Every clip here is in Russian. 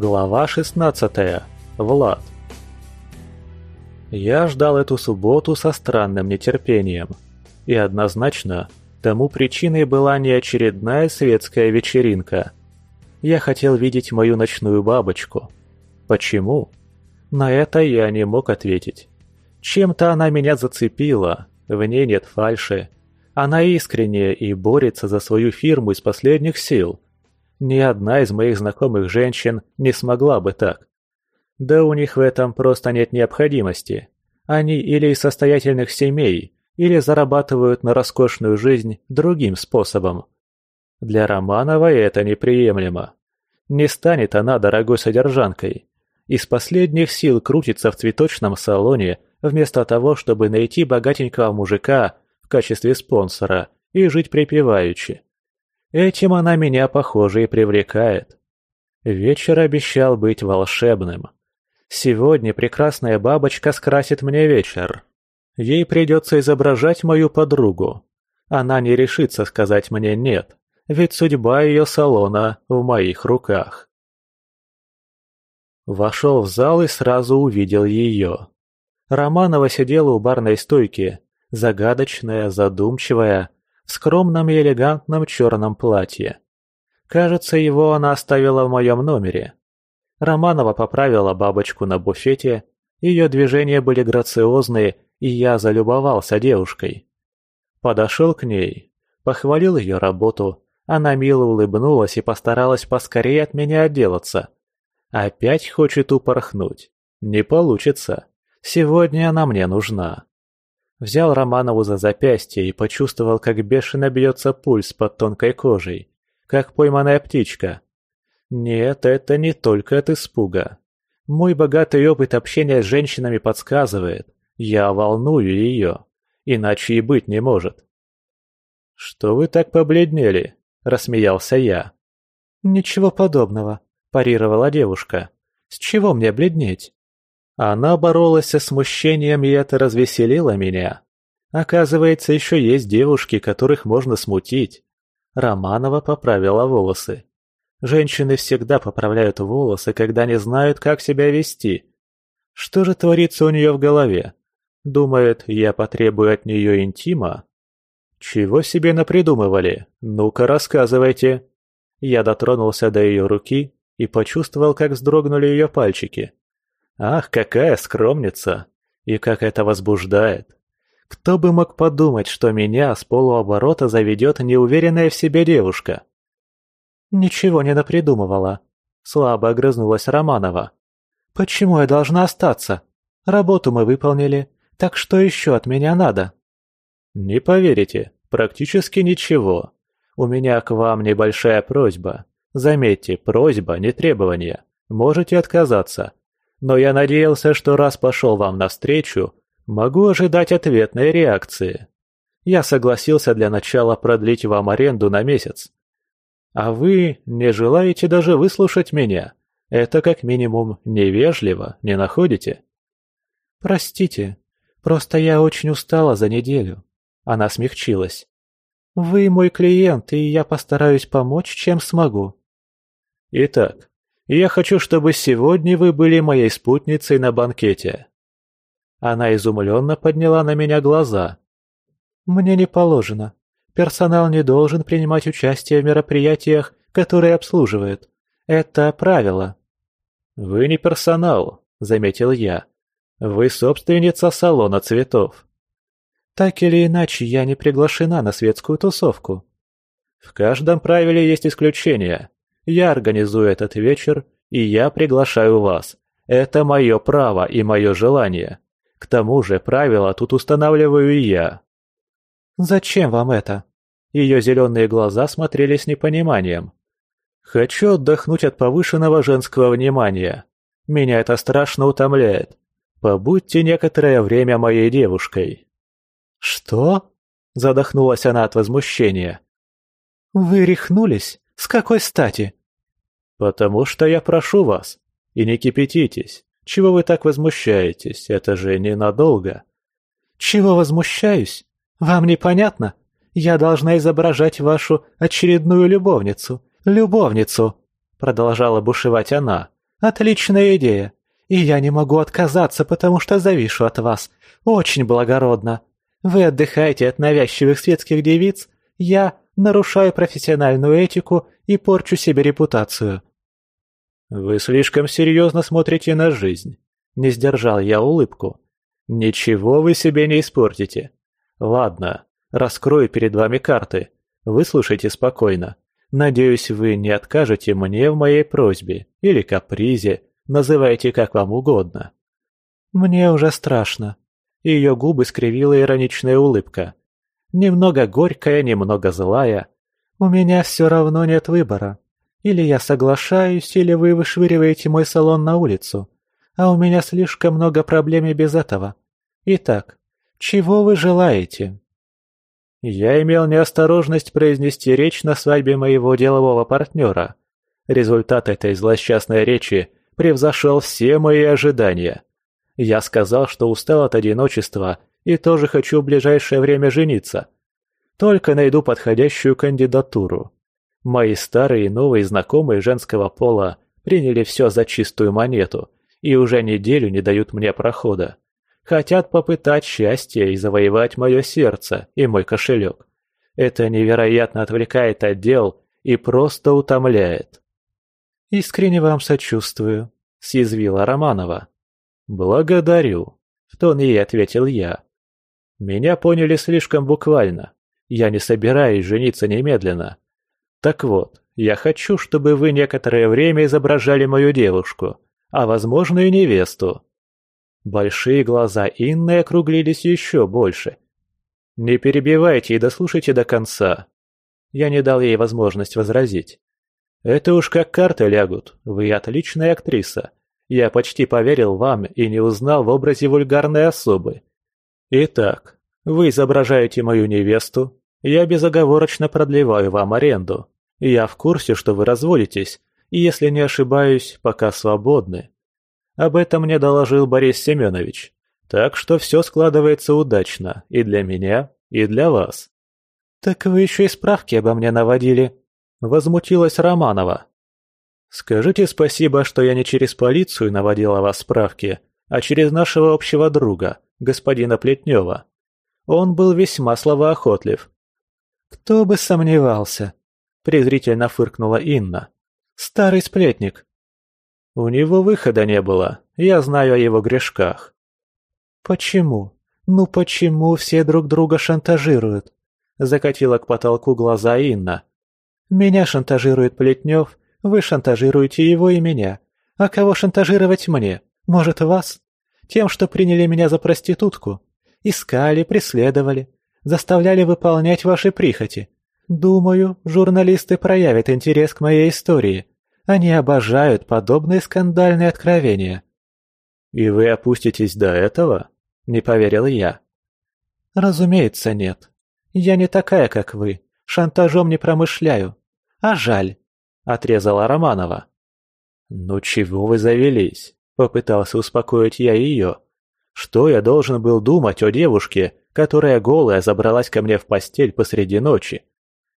Глава 16. Влад. Я ждал эту субботу со странным нетерпением. И однозначно, тому причиной была не очередная светская вечеринка. Я хотел видеть мою ночную бабочку. Почему? На это я не мог ответить. Чем-то она меня зацепила, в ней нет фальши. Она искренняя и борется за свою фирму из последних сил – ни одна из моих знакомых женщин не смогла бы так. Да у них в этом просто нет необходимости. Они или из состоятельных семей, или зарабатывают на роскошную жизнь другим способом. Для Романовой это неприемлемо. Не станет она дорогой содержанкой. Из последних сил крутится в цветочном салоне, вместо того, чтобы найти богатенького мужика в качестве спонсора и жить припеваючи. Этим она меня, похоже, и привлекает. Вечер обещал быть волшебным. Сегодня прекрасная бабочка скрасит мне вечер. Ей придется изображать мою подругу. Она не решится сказать мне «нет», ведь судьба ее салона в моих руках. Вошел в зал и сразу увидел ее. Романова сидела у барной стойки, загадочная, задумчивая, в скромном и элегантном черном платье. Кажется, его она оставила в моем номере. Романова поправила бабочку на буфете, ее движения были грациозные, и я залюбовался девушкой. Подошел к ней, похвалил ее работу, она мило улыбнулась и постаралась поскорее от меня отделаться. Опять хочет упорхнуть. Не получится. Сегодня она мне нужна. Взял Романову за запястье и почувствовал, как бешено бьется пульс под тонкой кожей, как пойманная птичка. Нет, это не только от испуга. Мой богатый опыт общения с женщинами подсказывает, я волную ее, иначе и быть не может. «Что вы так побледнели?» – рассмеялся я. «Ничего подобного», – парировала девушка. «С чего мне бледнеть?» Она боролась со смущением, и это развеселило меня. Оказывается, еще есть девушки, которых можно смутить. Романова поправила волосы. Женщины всегда поправляют волосы, когда не знают, как себя вести. Что же творится у нее в голове? Думает, я потребую от нее интима? Чего себе напридумывали? Ну-ка рассказывайте. Я дотронулся до ее руки и почувствовал, как вздрогнули ее пальчики. Ах, какая скромница! И как это возбуждает! Кто бы мог подумать, что меня с полуоборота заведет неуверенная в себе девушка? Ничего не напридумывала. Слабо огрызнулась Романова. Почему я должна остаться? Работу мы выполнили, так что еще от меня надо? Не поверите, практически ничего. У меня к вам небольшая просьба. Заметьте, просьба, не требование. Можете отказаться, но я надеялся, что раз пошел вам навстречу, могу ожидать ответной реакции. Я согласился для начала продлить вам аренду на месяц. А вы не желаете даже выслушать меня. Это как минимум невежливо, не находите? Простите, просто я очень устала за неделю. Она смягчилась. Вы мой клиент, и я постараюсь помочь, чем смогу. Итак, я хочу, чтобы сегодня вы были моей спутницей на банкете». Она изумленно подняла на меня глаза. «Мне не положено. Персонал не должен принимать участие в мероприятиях, которые обслуживает. Это правило». «Вы не персонал», — заметил я. «Вы собственница салона цветов». «Так или иначе, я не приглашена на светскую тусовку». «В каждом правиле есть исключения. Я организую этот вечер, и я приглашаю вас. Это мое право и мое желание. К тому же правила тут устанавливаю я». «Зачем вам это?» Ее зеленые глаза смотрели с непониманием. «Хочу отдохнуть от повышенного женского внимания. Меня это страшно утомляет. Побудьте некоторое время моей девушкой». «Что?» – задохнулась она от возмущения. «Вы рехнулись? С какой стати?» «Потому что я прошу вас. И не кипятитесь. Чего вы так возмущаетесь? Это же ненадолго». «Чего возмущаюсь? Вам непонятно? Я должна изображать вашу очередную любовницу. Любовницу!» Продолжала бушевать она. Отличная идея. И я не могу отказаться, потому что завишу от вас. Очень благородно. Вы отдыхаете от навязчивых светских девиц, я нарушаю профессиональную этику и порчу себе репутацию. Вы слишком серьезно смотрите на жизнь. Не сдержал я улыбку. Ничего вы себе не испортите. Ладно, раскрою перед вами карты. Выслушайте спокойно. Надеюсь, вы не откажете мне в моей просьбе или капризе, называйте как вам угодно. Мне уже страшно. Ее губы скривила ироничная улыбка. Немного горькая, немного злая. У меня все равно нет выбора. Или я соглашаюсь, или вы вышвыриваете мой салон на улицу. А у меня слишком много проблем и без этого. Итак, чего вы желаете?» Я имел неосторожность произнести речь на свадьбе моего делового партнера. Результат этой злосчастной речи превзошел все мои ожидания. Я сказал, что устал от одиночества и тоже хочу в ближайшее время жениться. Только найду подходящую кандидатуру. Мои старые и новые знакомые женского пола приняли все за чистую монету и уже неделю не дают мне прохода. Хотят попытать счастье и завоевать мое сердце и мой кошелек. Это невероятно отвлекает от дел и просто утомляет. «Искренне вам сочувствую», — съязвила Романова. «Благодарю», — в тон ей ответил я. «Меня поняли слишком буквально. Я не собираюсь жениться немедленно. Так вот, я хочу, чтобы вы некоторое время изображали мою девушку, а возможно и невесту. Большие глаза Инны округлились еще больше. Не перебивайте и дослушайте до конца. Я не дал ей возможность возразить. Это уж как карты лягут, вы отличная актриса. Я почти поверил вам и не узнал в образе вульгарной особы. Итак, вы изображаете мою невесту, я безоговорочно продлеваю вам аренду. Я в курсе, что вы разводитесь, и, если не ошибаюсь, пока свободны. Об этом мне доложил Борис Семенович. Так что все складывается удачно и для меня, и для вас. «Так вы еще и справки обо мне наводили», — возмутилась Романова. «Скажите спасибо, что я не через полицию наводила вас справки, а через нашего общего друга, господина Плетнева. Он был весьма словоохотлив, «Кто бы сомневался!» – презрительно фыркнула Инна. «Старый сплетник!» «У него выхода не было, я знаю о его грешках». «Почему? Ну почему все друг друга шантажируют?» – закатила к потолку глаза Инна. «Меня шантажирует Плетнев, вы шантажируете его и меня. А кого шантажировать мне? Может, вас? Тем, что приняли меня за проститутку? Искали, преследовали, заставляли выполнять ваши прихоти. Думаю, журналисты проявят интерес к моей истории. Они обожают подобные скандальные откровения». «И вы опуститесь до этого?» – не поверил я. «Разумеется, нет. Я не такая, как вы. Шантажом не промышляю. А жаль», – отрезала Романова. «Ну чего вы завелись?» – попытался успокоить я ее. «Что я должен был думать о девушке, которая голая забралась ко мне в постель посреди ночи.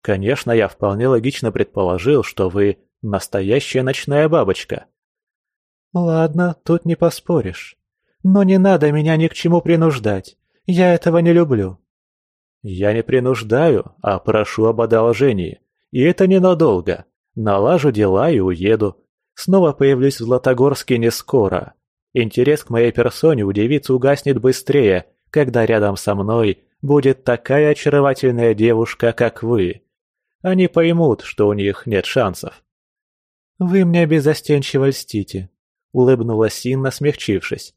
Конечно, я вполне логично предположил, что вы настоящая ночная бабочка. Ладно, тут не поспоришь. Но не надо меня ни к чему принуждать. Я этого не люблю. Я не принуждаю, а прошу об одолжении. И это ненадолго. Налажу дела и уеду. Снова появлюсь в Златогорске не скоро. Интерес к моей персоне у девицы угаснет быстрее, когда рядом со мной будет такая очаровательная девушка, как вы. Они поймут, что у них нет шансов. «Вы мне безостенчиво льстите», — улыбнулась Инна, смягчившись.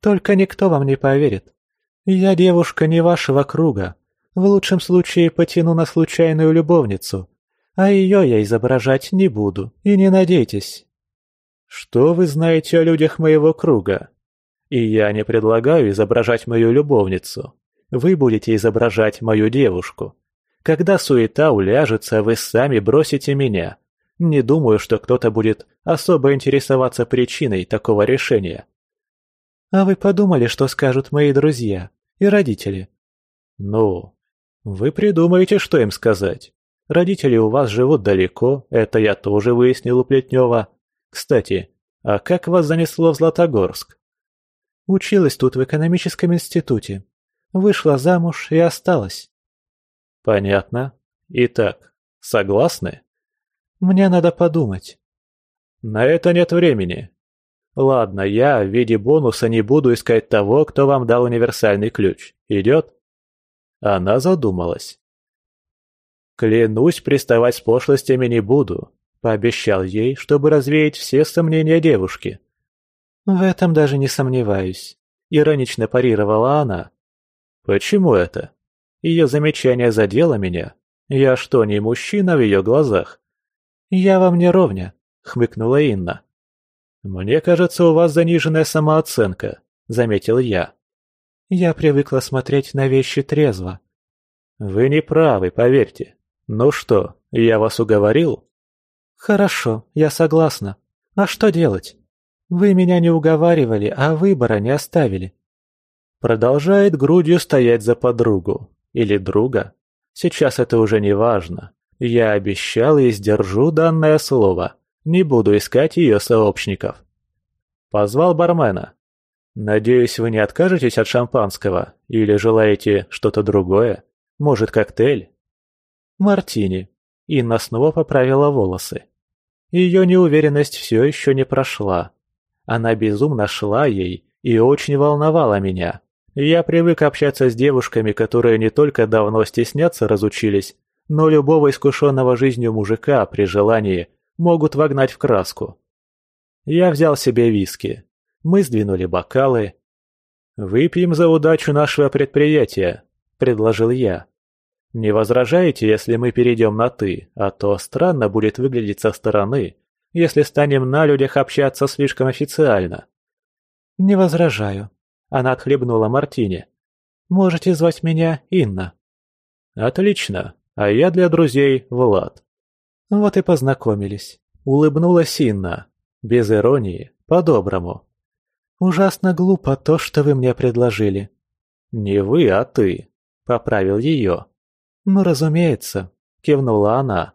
«Только никто вам не поверит. Я девушка не вашего круга. В лучшем случае потяну на случайную любовницу, а ее я изображать не буду, и не надейтесь». «Что вы знаете о людях моего круга?» И я не предлагаю изображать мою любовницу. Вы будете изображать мою девушку. Когда суета уляжется, вы сами бросите меня. Не думаю, что кто-то будет особо интересоваться причиной такого решения. А вы подумали, что скажут мои друзья и родители? Ну, вы придумаете, что им сказать. Родители у вас живут далеко, это я тоже выяснил у Плетнева. Кстати, А как вас занесло в Златогорск?» «Училась тут в экономическом институте. Вышла замуж и осталась». «Понятно. Итак, согласны?» «Мне надо подумать». «На это нет времени. Ладно, я в виде бонуса не буду искать того, кто вам дал универсальный ключ. Идет?» Она задумалась. «Клянусь, приставать с пошлостями не буду», — пообещал ей, чтобы развеять все сомнения девушки. «В этом даже не сомневаюсь», — иронично парировала она. «Почему это? Ее замечание задело меня. Я что, не мужчина в ее глазах?» «Я вам не ровня», — хмыкнула Инна. «Мне кажется, у вас заниженная самооценка», — заметил я. Я привыкла смотреть на вещи трезво. Вы не правы, поверьте. Ну что, я вас уговорил? Хорошо, я согласна. А что делать? Вы меня не уговаривали, а выбора не оставили. Продолжает грудью стоять за подругу. Или друга. Сейчас это уже не важно. Я обещал и сдержу данное слово. Не буду искать ее сообщников. Позвал бармена. «Надеюсь, вы не откажетесь от шампанского? Или желаете что-то другое? Может, коктейль?» «Мартини». Инна снова поправила волосы. Ее неуверенность все еще не прошла. Она безумно шла ей и очень волновала меня. Я привык общаться с девушками, которые не только давно стесняться разучились, но любого искушенного жизнью мужика при желании могут вогнать в краску. Я взял себе виски, мы сдвинули бокалы. «Выпьем за удачу нашего предприятия», — предложил я. «Не возражаете, если мы перейдем на «ты», а то странно будет выглядеть со стороны, если станем на людях общаться слишком официально». «Не возражаю», — она отхлебнула мартини. «Можете звать меня Инна». «Отлично, а я для друзей Влад». Вот и познакомились. Улыбнулась Инна, без иронии, по-доброму. «Ужасно глупо то, что вы мне предложили». «Не вы, а ты», — поправил ее. «Ну, разумеется», — кивнула она.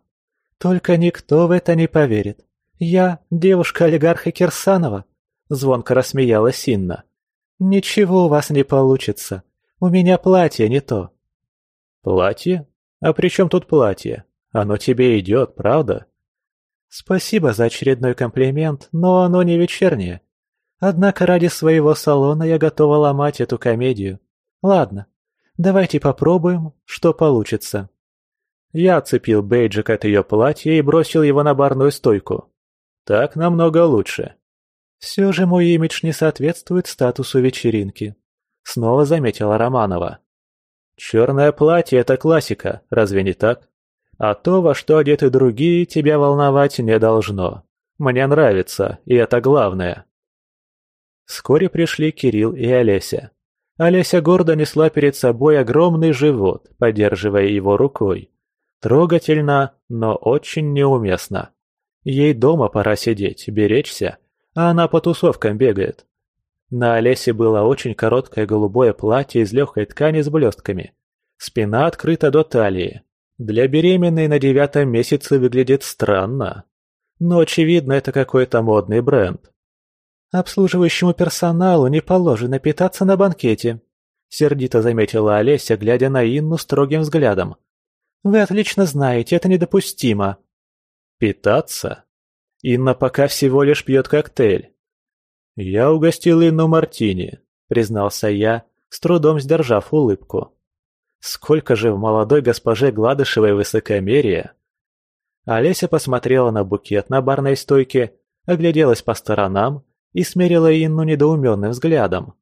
«Только никто в это не поверит. Я девушка олигарха Кирсанова», — звонко рассмеялась Инна. «Ничего у вас не получится. У меня платье не то». «Платье? А при чем тут платье? Оно тебе идет, правда?» «Спасибо за очередной комплимент, но оно не вечернее. Однако ради своего салона я готова ломать эту комедию. Ладно, давайте попробуем, что получится. Я отцепил бейджик от ее платья и бросил его на барную стойку. Так намного лучше. Все же мой имидж не соответствует статусу вечеринки. Снова заметила Романова. Черное платье – это классика, разве не так? А то, во что одеты другие, тебя волновать не должно. Мне нравится, и это главное. Вскоре пришли Кирилл и Олеся. Олеся гордо несла перед собой огромный живот, поддерживая его рукой. Трогательно, но очень неуместно. Ей дома пора сидеть, беречься, а она по тусовкам бегает. На Олесе было очень короткое голубое платье из легкой ткани с блестками. Спина открыта до талии. Для беременной на девятом месяце выглядит странно. Но, очевидно, это какой-то модный бренд. «Обслуживающему персоналу не положено питаться на банкете», — сердито заметила Олеся, глядя на Инну строгим взглядом. «Вы отлично знаете, это недопустимо». «Питаться? Инна пока всего лишь пьет коктейль». «Я угостил Инну мартини», — признался я, с трудом сдержав улыбку. «Сколько же в молодой госпоже Гладышевой высокомерия!» Олеся посмотрела на букет на барной стойке, огляделась по сторонам и смерила Инну недоуменным взглядом.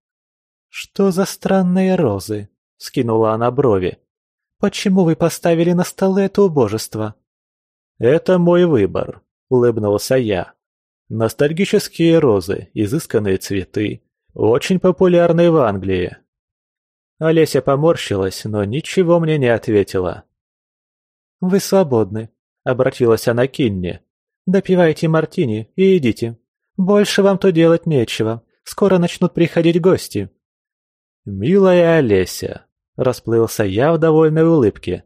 «Что за странные розы?» — скинула она брови. «Почему вы поставили на столы это убожество?» «Это мой выбор», — улыбнулся я. «Ностальгические розы, изысканные цветы, очень популярны в Англии». Олеся поморщилась, но ничего мне не ответила. «Вы свободны», — обратилась она к Инне. «Допивайте мартини и идите». Больше вам то делать нечего. Скоро начнут приходить гости». «Милая Олеся», — расплылся я в довольной улыбке.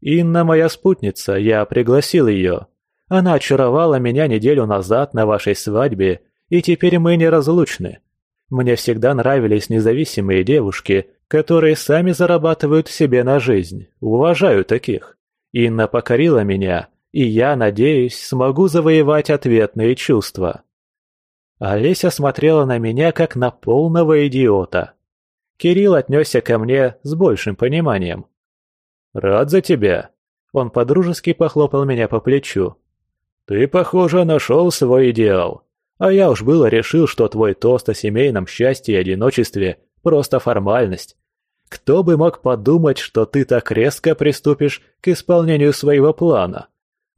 «Инна моя спутница, я пригласил ее. Она очаровала меня неделю назад на вашей свадьбе и теперь мы неразлучны. Мне всегда нравились независимые девушки, которые сами зарабатывают себе на жизнь. Уважаю таких. Инна покорила меня, и я, надеюсь, смогу завоевать ответные чувства. Олеся смотрела на меня, как на полного идиота. Кирилл отнесся ко мне с большим пониманием. «Рад за тебя». Он подружески похлопал меня по плечу. «Ты, похоже, нашел свой идеал. А я уж было решил, что твой тост о семейном счастье и одиночестве – просто формальность. Кто бы мог подумать, что ты так резко приступишь к исполнению своего плана?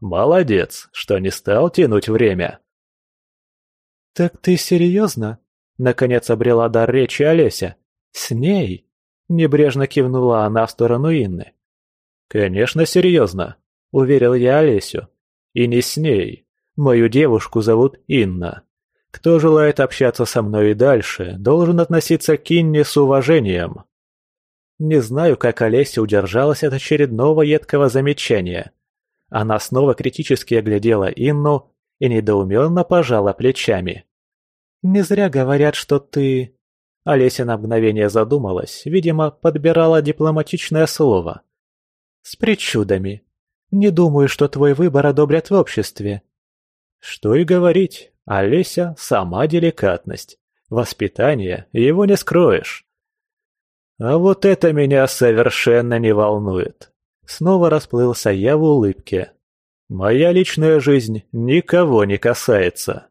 Молодец, что не стал тянуть время». «Так ты серьезно?» – наконец обрела дар речи Олеся. «С ней?» – небрежно кивнула она в сторону Инны. «Конечно, серьезно», – уверил я Олесю. «И не с ней. Мою девушку зовут Инна. Кто желает общаться со мной и дальше, должен относиться к Инне с уважением». Не знаю, как Олеся удержалась от очередного едкого замечания. Она снова критически оглядела Инну и недоуменно пожала плечами. «Не зря говорят, что ты...» Олеся на мгновение задумалась, видимо, подбирала дипломатичное слово. «С причудами. Не думаю, что твой выбор одобрят в обществе». Что и говорить, Олеся – сама деликатность. Воспитание его не скроешь. А вот это меня совершенно не волнует. Снова расплылся я в улыбке. Моя личная жизнь никого не касается.